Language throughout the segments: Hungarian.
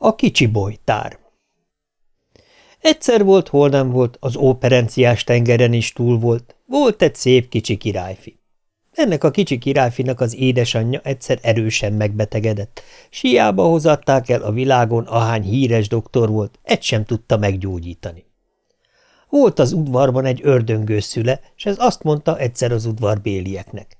A kicsi bolytár Egyszer volt, hol nem volt, az óperenciás tengeren is túl volt, volt egy szép kicsi királyfi. Ennek a kicsi királyfinak az édesanyja egyszer erősen megbetegedett, siába hozatták el a világon, ahány híres doktor volt, egy sem tudta meggyógyítani. Volt az udvarban egy ördöngő szüle, és ez azt mondta egyszer az udvar bélieknek.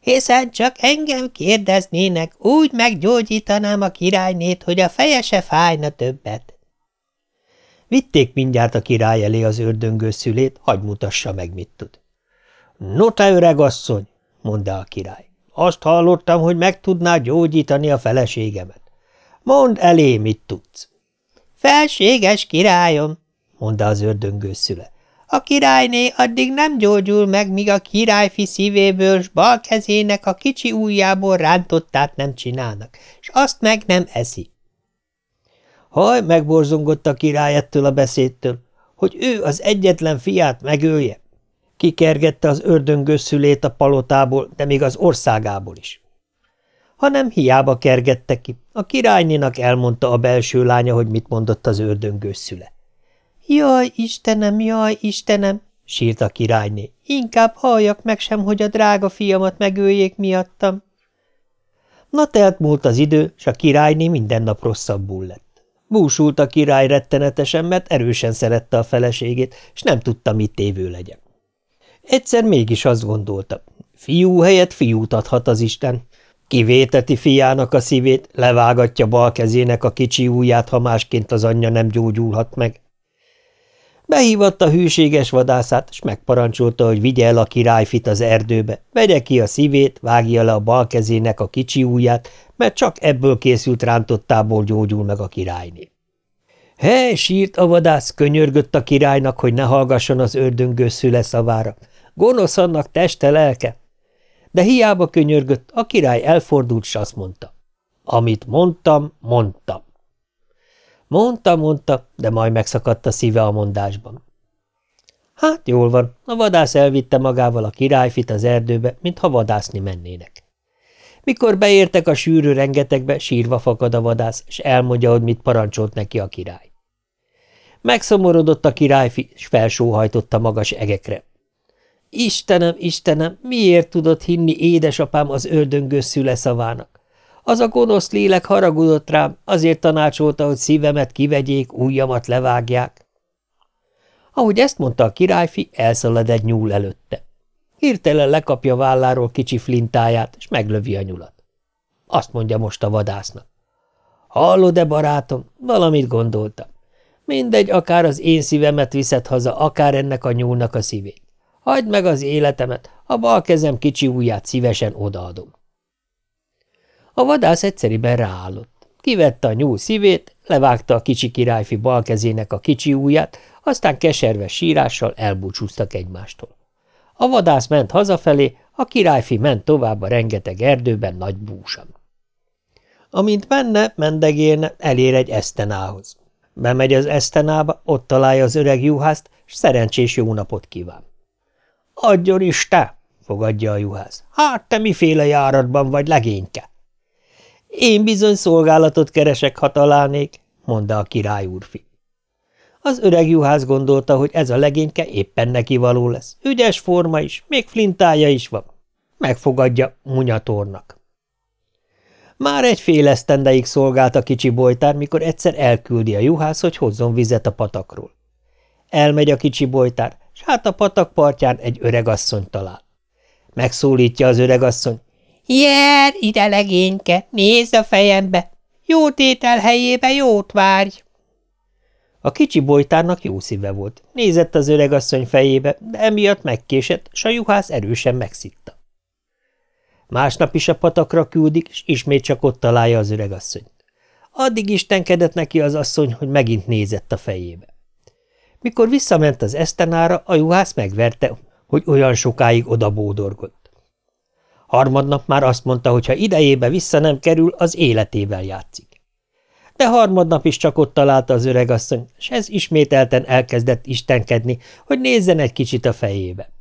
Hiszen csak engem kérdeznének, úgy meggyógyítanám a királynét, hogy a feje se fájna többet. Vitték mindjárt a király elé az ördöngő szülét, hagy mutassa meg, mit tud. No te öregasszony, mondta a király, azt hallottam, hogy meg tudná gyógyítani a feleségemet. Mondd elé, mit tudsz. Felséges királyom, mondta az ördöngő szüle. A királyné addig nem gyógyul meg, míg a királyfi szívéből s bal kezének a kicsi ujjából rántottát nem csinálnak, és azt meg nem eszi. Haj, megborzongott a király ettől a beszédtől, hogy ő az egyetlen fiát megölje. Kikergette az ördöngösszülét a palotából, de még az országából is. Hanem hiába kergette ki, a királynénak elmondta a belső lánya, hogy mit mondott az ördöngösszüle. Jaj, Istenem, jaj, Istenem, sírt a királyné, inkább halljak meg sem, hogy a drága fiamat megöljék miattam. Na telt múlt az idő, s a királyné minden nap rosszabbul lett. Búsult a király rettenetesen, mert erősen szerette a feleségét, és nem tudta, mit tévő legyen. Egyszer mégis azt gondolta, fiú helyett fiút adhat az Isten. Kivéteti fiának a szívét, levágatja bal kezének a kicsi ujját, ha másként az anyja nem gyógyulhat meg. Behívatta hűséges vadászát, és megparancsolta, hogy vigye el a királyfit az erdőbe, vegye ki a szívét, vágja le a bal kezének a kicsi ujját, mert csak ebből készült rántottából gyógyul meg a királyné. Hely, sírt a vadász, könyörgött a királynak, hogy ne hallgasson az ördöngő szüle szavára. Gonosz annak teste lelke. De hiába könyörgött, a király elfordult, s azt mondta. Amit mondtam, mondtam. Mondta, mondta, de majd megszakadt a szíve a mondásban. Hát jól van, a vadász elvitte magával a királyfit az erdőbe, mintha vadászni mennének. Mikor beértek a sűrű rengetegbe, sírva fakad a vadász, és elmondja, hogy mit parancsolt neki a király. Megszomorodott a királyfi, és felsóhajtotta magas egekre. Istenem, Istenem, miért tudott hinni édesapám az ördöngő szüle szavának? Az a gonosz lélek haragudott rám, azért tanácsolta, hogy szívemet kivegyék, ujjamat levágják. Ahogy ezt mondta a királyfi, elszalad egy nyúl előtte. Hirtelen lekapja válláról kicsi flintáját, és meglövi a nyulat. Azt mondja most a vadásznak. Hallod-e, barátom? Valamit gondoltam. Mindegy, akár az én szívemet viszed haza, akár ennek a nyúlnak a szívét. Hagyd meg az életemet, a bal kezem kicsi ujját szívesen odaadom. A vadász egyszeriben ráállott. Kivette a nyúl szívét, levágta a kicsi királyfi bal kezének a kicsi ujját, aztán keserve sírással elbúcsúztak egymástól. A vadász ment hazafelé, a királyfi ment tovább a rengeteg erdőben nagy búsan. Amint menne, mendegélne, elér egy esztenához. Bemegy az esztenába, ott találja az öreg juhászt, s szerencsés jó napot kíván. – Adjon Isten! – fogadja a juhász. – Hát te miféle járatban vagy, legényke? Én bizony szolgálatot keresek, ha találnék, mondta a király úrfi. Az öreg juhász gondolta, hogy ez a legényke éppen neki való lesz. Ügyes forma is, még flintája is van. Megfogadja munyatornak. Már egy fél esztendeig szolgált a kicsi bolytár, mikor egyszer elküldi a juhász, hogy hozzon vizet a patakról. Elmegy a kicsi bolytár, s hát a patak partján egy öregasszony talál. Megszólítja az öregasszony, Jel, ide legényke, nézz a fejembe! Jó tétel helyébe jót várj! A kicsi bolytárnak jó szíve volt. Nézett az öregasszony fejébe, de emiatt megkésett, s a juhász erősen megszitta. Másnap is a patakra küldik, és ismét csak ott találja az öregasszonyt. Addig istenkedett neki az asszony, hogy megint nézett a fejébe. Mikor visszament az esztenára, a juhász megverte, hogy olyan sokáig odabódorgott. Harmadnap már azt mondta, hogy ha idejébe vissza nem kerül, az életével játszik. De harmadnap is csak ott találta az öregasszony, és ez ismételten elkezdett istenkedni, hogy nézzen egy kicsit a fejébe.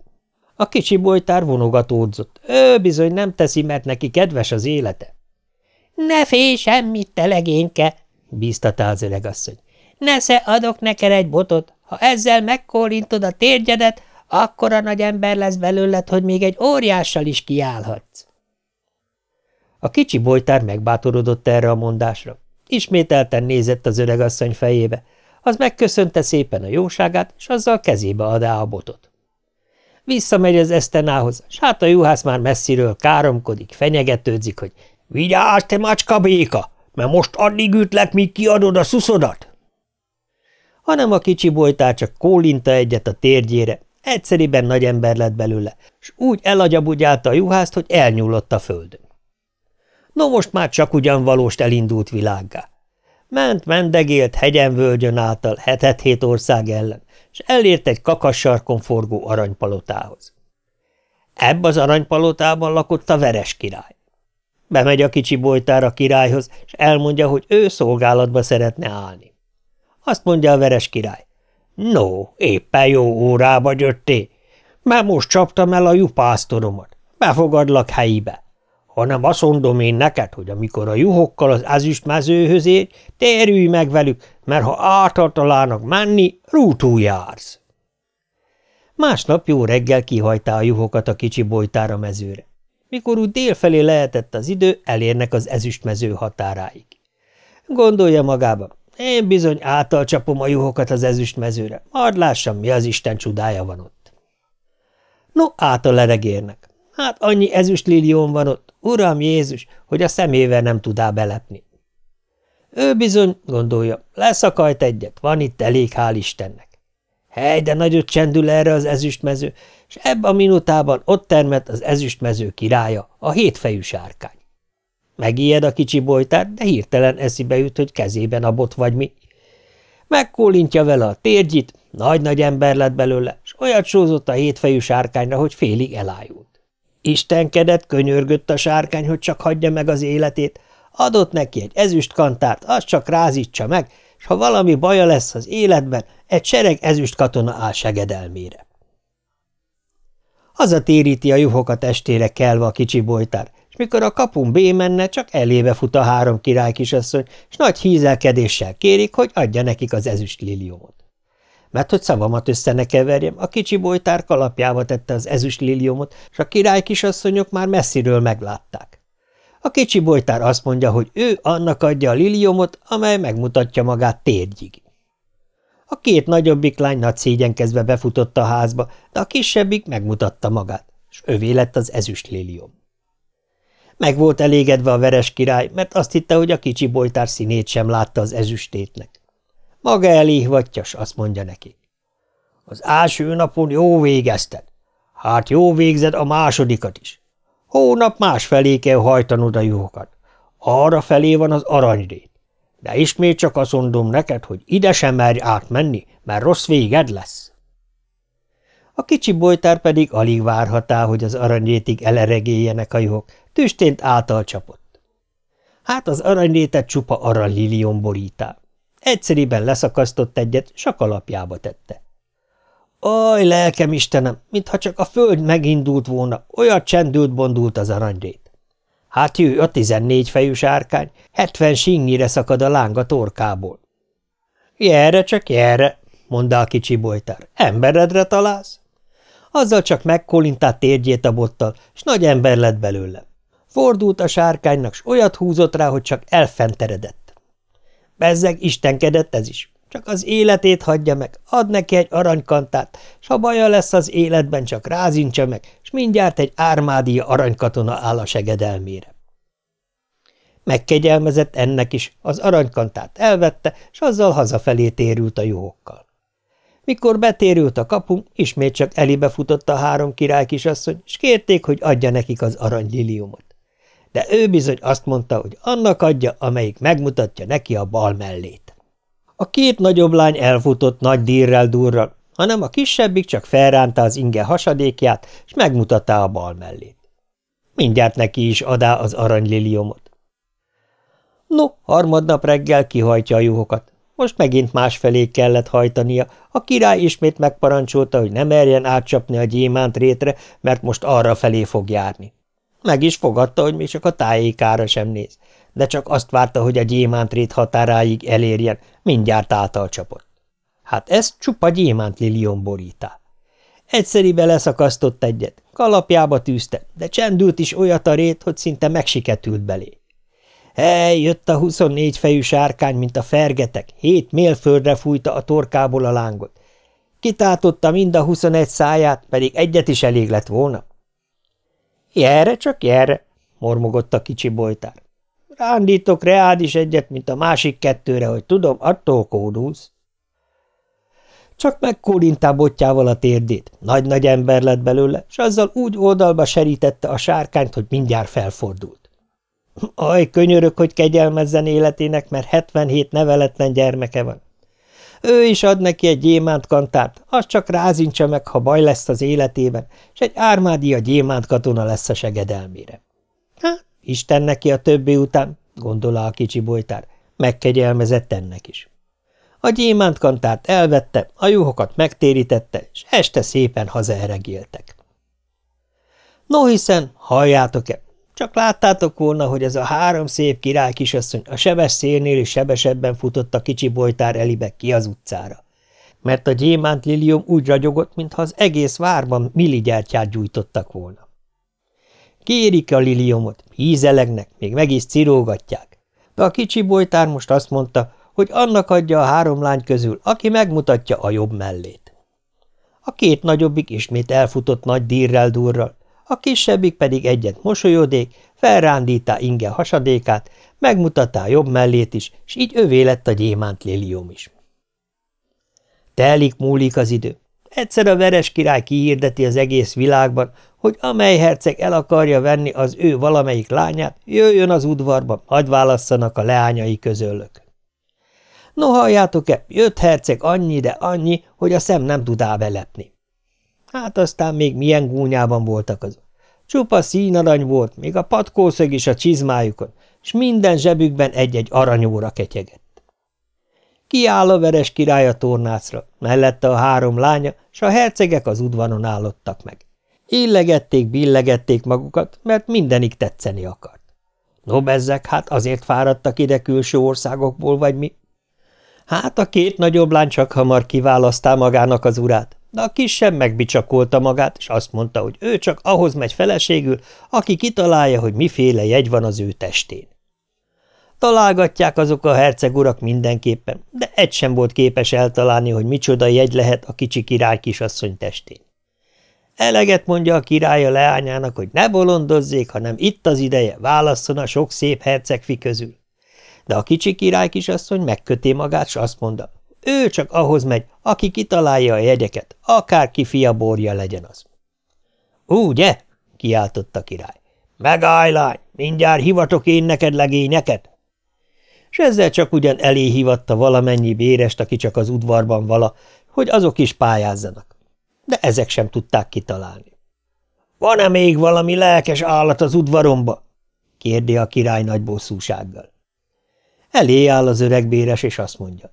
A kicsi bolytár vonogatódzott. Ő bizony nem teszi, mert neki kedves az élete. – Ne félj semmit, te legényke! – bíztatá az öregasszony. Nesze, adok neked egy botot, ha ezzel megkólintod a térgyedet, akkora nagy ember lesz belőled, hogy még egy óriással is kiállhatsz. A kicsi bolytár megbátorodott erre a mondásra. Ismételten nézett az öregasszony fejébe, az megköszönte szépen a jóságát, és azzal kezébe adá a botot. Visszamegy az esztenához, s hát a juhász már messziről káromkodik, fenyegetődzik, hogy vigyázz, te macska béka, mert most addig ütlek, míg kiadod a szuszodat. Hanem a kicsi bolytár csak kólinta egyet a térgyére, egyszeriben nagy ember lett belőle, s úgy elagyabugyálta a juhászt, hogy elnyúlott a földön. No most már csak ugyan valóst elindult világgá. Ment, mendegélt hegyen-völgyön által hetet-hét ország ellen, és elért egy kakassarkon forgó aranypalotához. Ebb az aranypalotában lakott a veres király. Bemegy a kicsi bolytár a királyhoz, és elmondja, hogy ő szolgálatba szeretne állni. Azt mondja a veres király. No, éppen jó órába jötté, mert most csaptam el a jupásztoromat. Befogadlak helyibe hanem azt mondom én neked, hogy amikor a juhokkal az ezüstmezőhöz ér, térülj meg velük, mert ha átartalának menni, rútul jársz. Másnap jó reggel kihajtá a juhokat a kicsi bolytára mezőre. Mikor úgy délfelé lehetett az idő, elérnek az ezüstmező határáig. Gondolja magába, én bizony által csapom a juhokat az ezüstmezőre, majd lássam, mi az Isten csodája van ott. No, által leregérnek. Hát annyi ezüstlilión van ott, uram Jézus, hogy a szemével nem tudá belepni. Ő bizony, gondolja, leszakajt egyet, van itt elég, hál' Istennek. Hely, de nagyot csendül erre az ezüstmező, és ebben a minutában ott termett az ezüstmező királya, a hétfejű sárkány. Megijed a kicsi bolytár, de hirtelen eszibe jut, hogy kezében a bot vagy mi. Megkólintja vele a térgyit, nagy-nagy ember lett belőle, és olyat sózott a hétfejű sárkányra, hogy félig elájult. Istenkedett, könyörgött a sárkány, hogy csak hagyja meg az életét, adott neki egy ezüstkantárt, azt csak rázítsa meg, és ha valami baja lesz az életben, egy sereg ezüst katona áll segedelmére. Hazatéríti a juhokat estére kelve a kicsi bolytár, mikor a kapun bémenne, csak elébe fut a három király kisasszony, és nagy hízelkedéssel kérik, hogy adja nekik az ezüst liliumot mert hogy szavamat össze ne keverjem, a kicsi bolytár kalapjába tette az ezüst liliomot, és a király kisasszonyok már messziről meglátták. A kicsi bolytár azt mondja, hogy ő annak adja a liliomot, amely megmutatja magát térgyig. A két nagyobbik lány nagy szégyenkezve befutott a házba, de a kisebbik megmutatta magát, és övé lett az ezüst lilium. Meg volt elégedve a veres király, mert azt hitte, hogy a kicsi bolytár színét sem látta az ezüstétnek. Maga elihvatjas, azt mondja neki. Az első napon jó végezted. Hát jó végzed a másodikat is. Hónap másfelé kell hajtanod a juhokat. Arra felé van az aranyrét. De ismét csak azt mondom neked, hogy ide sem merj átmenni, mert rossz véged lesz. A kicsi bolytár pedig alig várhatá, hogy az aranyrétig eleregéljenek a juhok, tüstént által csapott. Hát az aranyrétet csupa aranylilion borítál. Egyszerűen leszakasztott egyet, s a kalapjába tette. Aj, lelkem Istenem, mintha csak a föld megindult volna, olyan csendült bondult az aranyrét. Hát jő a tizennégy fejű sárkány, hetven sinnyire szakad a láng a torkából. Gyere csak, gyere, mondta a kicsi bolytár, emberedre találsz? Azzal csak megkolintált térgyét a bottal, s nagy ember lett belőle. Fordult a sárkánynak, s olyat húzott rá, hogy csak elfenteredett. Bezzeg istenkedett ez is. Csak az életét hagyja meg, ad neki egy aranykantát, s ha baja lesz az életben, csak rázintsa meg, s mindjárt egy ármádia aranykatona áll a segedelmére. Megkegyelmezett ennek is, az aranykantát elvette, s azzal hazafelé térült a juhokkal. Mikor betérült a kapun, ismét csak elébe futott a három király kisasszony, s kérték, hogy adja nekik az aranyliliumot de ő bizony azt mondta, hogy annak adja, amelyik megmutatja neki a bal mellét. A két nagyobb lány elfutott nagy dírrel durral, hanem a kisebbik csak felránta az inge hasadékját, és megmutatta a bal mellét. Mindjárt neki is adá az aranyliliomot. No, harmadnap reggel kihajtja a juhokat. Most megint másfelé kellett hajtania, a király ismét megparancsolta, hogy ne merjen átcsapni a gyémánt rétre, mert most arra felé fog járni. Meg is fogadta, hogy még csak a tájékára sem néz. de csak azt várta, hogy a gyémántrét határáig elérjen, mindjárt által csapott. Hát ez csupa gyémánt lilion borítá. Egyszeribe leszakasztott egyet, kalapjába tűzte, de csendült is olyat a rét, hogy szinte megsiketült belé. Hely, jött a huszonnégy fejű sárkány, mint a fergetek, hét mélföldre fújta a torkából a lángot. Kitátotta mind a huszonegy száját, pedig egyet is elég lett volna. Jerre, csak jerre, mormogott a kicsi bolytár. Rándítok reád is egyet, mint a másik kettőre, hogy tudom, attól kódulsz. Csak megkólintá botjával a térdét. Nagy-nagy ember lett belőle, és azzal úgy oldalba serítette a sárkányt, hogy mindjárt felfordult. Aj, könyörök, hogy kegyelmezzen életének, mert 77 neveletlen gyermeke van. Ő is ad neki egy gyémánt kantát, az csak rázintse meg, ha baj lesz az életében, és egy ármádi a gyémánt katona lesz a segedelmére. Hát, Isten neki a többi után, gondolá a kicsi bolytár, megkegyelmezett ennek is. A gyémántkantát elvette, a juhokat megtérítette, és este szépen hazaeregéltek. No hiszen, halljátok-e, csak láttátok volna, hogy ez a három szép király kisasszony a sebes szélnél is sebesebben futott a kicsi bolytár elibe ki az utcára. Mert a gyémánt lilium úgy ragyogott, mintha az egész várban milligyártyát gyújtottak volna. Kérik a liliumot, hízelegnek, még meg is cirógatják, de a kicsi bolytár most azt mondta, hogy annak adja a három lány közül, aki megmutatja a jobb mellét. A két nagyobbik ismét elfutott nagy dírrel durral, a kisebbik pedig egyet mosolyodék, felrándítá inge hasadékát, megmutatta a jobb mellét is, s így övé lett a gyémánt lilium is. Telik múlik az idő. Egyszer a veres király kihirdeti az egész világban, hogy amely herceg el akarja venni az ő valamelyik lányát, jöjjön az udvarba, hadd válasszanak a leányai közöllök. No, halljátok-e, jött herceg annyi, de annyi, hogy a szem nem tud belepni. Hát aztán még milyen gúnyában voltak azok. Csupa színarany volt, még a patkószög is a csizmájukon, és minden zsebükben egy-egy aranyóra ketyegett. Kiáll a veres király a tornácra, mellette a három lánya, s a hercegek az udvaron állottak meg. Illegették, billegették magukat, mert mindenik tetszeni akart. No, bezzek, hát azért fáradtak ide külső országokból, vagy mi? Hát a két nagyobb lány csak hamar kiválasztál magának az urát, de a kis sem megbicsakolta magát, és azt mondta, hogy ő csak ahhoz megy feleségül, aki kitalálja, hogy miféle jegy van az ő testén. Találgatják azok a hercegurak mindenképpen, de egy sem volt képes eltalálni, hogy micsoda jegy lehet a kicsi király kisasszony testén. Eleget mondja a király a leányának, hogy ne bolondozzék, hanem itt az ideje, válasszon a sok szép hercegfi közül. De a kicsi király kisasszony megköté magát, s azt mondja, ő csak ahhoz megy, aki kitalálja a jegyeket, akár ki fia borja legyen az. Ugye? kiáltott a király. Megállj, lány, mindjárt hivatok én neked legényeket. És ezzel csak ugyan elé hívatta valamennyi bérest, aki csak az udvarban vala, hogy azok is pályázzanak. De ezek sem tudták kitalálni. Van-e még valami lelkes állat az udvaromba? kérdi a király nagy bosszúsággal. Elé áll az öreg béres, és azt mondja.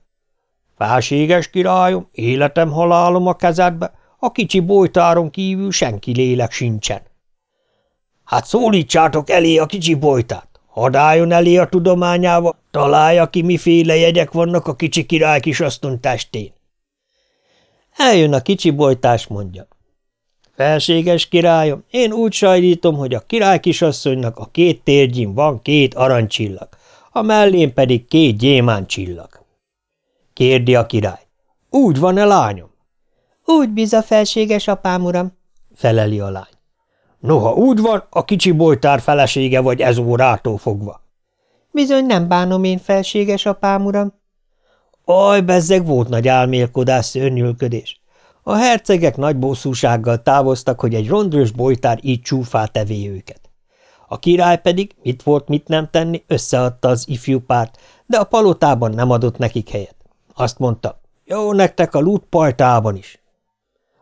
Felséges királyom, életem halálom a kezedbe, a kicsi bolytáron kívül senki lélek sincsen. Hát szólítsátok elé a kicsi bolytát, hadd álljon elé a tudományával, találja ki, miféle jegyek vannak a kicsi király kisasszony testén. Eljön a kicsi bolytás, mondja. Felséges királyom, én úgy sajnítom, hogy a király kisasszonynak a két térgyin van két aranycsillag, a mellén pedig két gyémán csillag. Kérdi a király. Úgy van-e, lányom? Úgy biza, felséges apám, uram, feleli a lány. Noha úgy van, a kicsi bolytár felesége vagy ez órától fogva. Bizony nem bánom én, felséges apám, uram. Aj, bezzeg volt nagy álmélkodás, szörnyűlködés. A hercegek nagy bosszúsággal távoztak, hogy egy rondrös bolytár így csúfá tevé őket. A király pedig, mit volt, mit nem tenni, összeadta az ifjú párt, de a palotában nem adott nekik helyet. Azt mondta, jó nektek a lútpajtában is.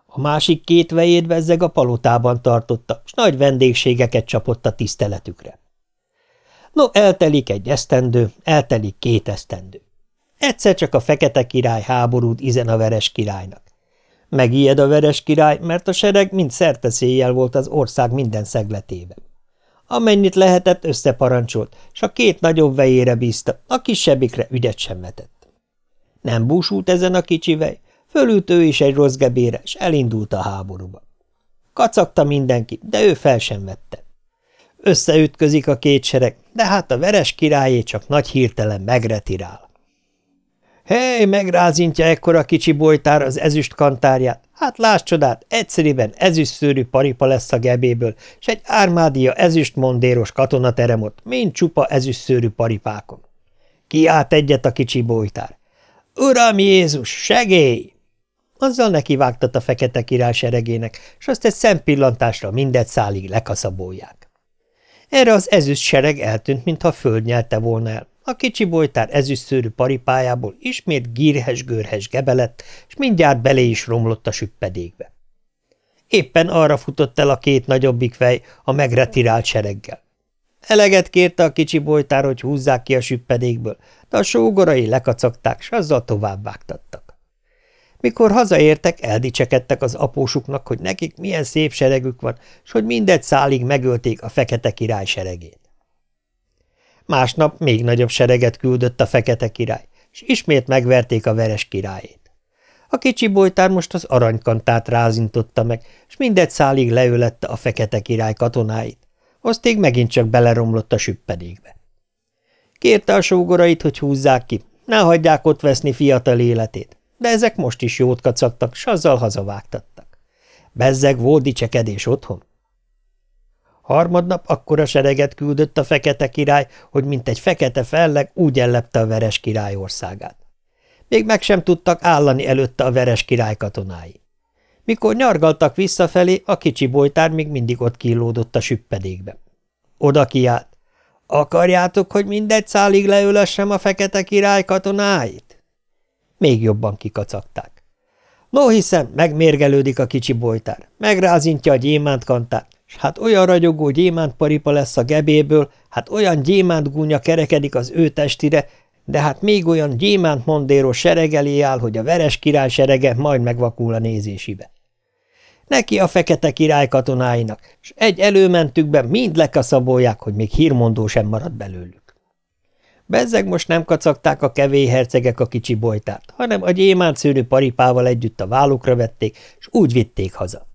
A másik két vejét vezzeg a palotában tartotta, s nagy vendégségeket csapott a tiszteletükre. No, eltelik egy esztendő, eltelik két esztendő. Egyszer csak a fekete király háborút izen a veres királynak. Megijed a veres király, mert a sereg mind szerte széjjel volt az ország minden szegletében. Amennyit lehetett, összeparancsolt, s a két nagyobb vejére bízta, a kisebbikre ügyet sem vetett. Nem búsult ezen a kicsi vej, fölült ő is egy rossz gebére, s elindult a háborúba. Kacagta mindenki, de ő fel sem vette. Összeütközik a két sereg, de hát a veres királyé csak nagy hirtelen megretirál. Hely, megrázintja ekkora kicsi bolytár az ezüst kantárját. Hát láss csodát, egyszerűen ezüstszőrű paripa lesz a gebéből, s egy ármádia ezüst mondéros katonateremot, mind csupa ezüstszőrű paripákon. Kiállt egyet a kicsi bolytár. Uram Jézus, segély! Azzal nekivágtat a fekete király seregének, s azt egy szempillantásra mindet szálig lekaszabolják. Erre az ezüst sereg eltűnt, mintha föld nyelte volna el. A kicsi bolytár ezüstszőrű paripájából ismét gírhes-görhes gebelett, és mindjárt belé is romlott a süppedékbe. Éppen arra futott el a két nagyobbik fej a megretirált sereggel. Eleget kérte a kicsi bolytár, hogy húzzák ki a süppedékből, de a sógorai lekacagták, s azzal továbbvágtattak. Mikor hazaértek, eldicsekedtek az apósuknak, hogy nekik milyen szép seregük van, s hogy mindegy szálig megölték a fekete király seregét. Másnap még nagyobb sereget küldött a fekete király, és ismét megverték a veres királyét. A kicsi bolytár most az aranykantát rázintotta meg, és mindegy szálig leölette a fekete király katonáit, aztég megint csak beleromlott a süppedékbe. Kérte a sógorait, hogy húzzák ki, ne hagyják ott veszni fiatal életét, de ezek most is jót kacagtak, s azzal hazavágtattak. Bezzeg volt dicsekedés otthon. Harmadnap akkora sereget küldött a fekete király, hogy mint egy fekete felleg úgy ellepte a veres király országát. Még meg sem tudtak állani előtte a veres király katonái. Mikor nyargaltak visszafelé, a kicsi bolytár még mindig ott kilódott a süppedékbe. Oda kiált. Akarjátok, hogy mindegy szálig leülessem a fekete király katonáit? Még jobban kikacagták. No hiszem, megmérgelődik a kicsi bolytár, megrázintja a gyémántkantát, s hát olyan ragyogó gyémántparipa lesz a gebéből, hát olyan gyémántgúnya kerekedik az ő testire, de hát még olyan gyémánt mondéros sereg elé áll, hogy a veres király serege majd megvakul a nézésibe. Neki a fekete király katonáinak, s egy előmentükben mind lekaszabolják, hogy még hírmondó sem marad belőlük. Bezzeg most nem kacagták a kevély hercegek a kicsi bolytárt, hanem a gyémánt szőrű paripával együtt a vállukra vették, s úgy vitték haza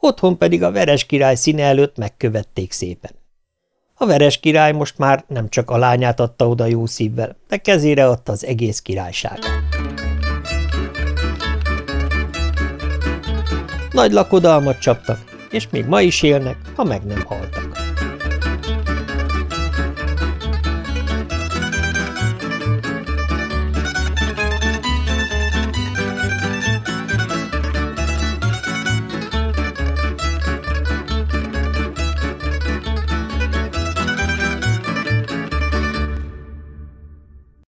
otthon pedig a veres király színe előtt megkövették szépen. A veres király most már nem csak a lányát adta oda jó szívvel, de kezére adta az egész királyságát. Nagy lakodalmat csaptak, és még ma is élnek, ha meg nem haltak.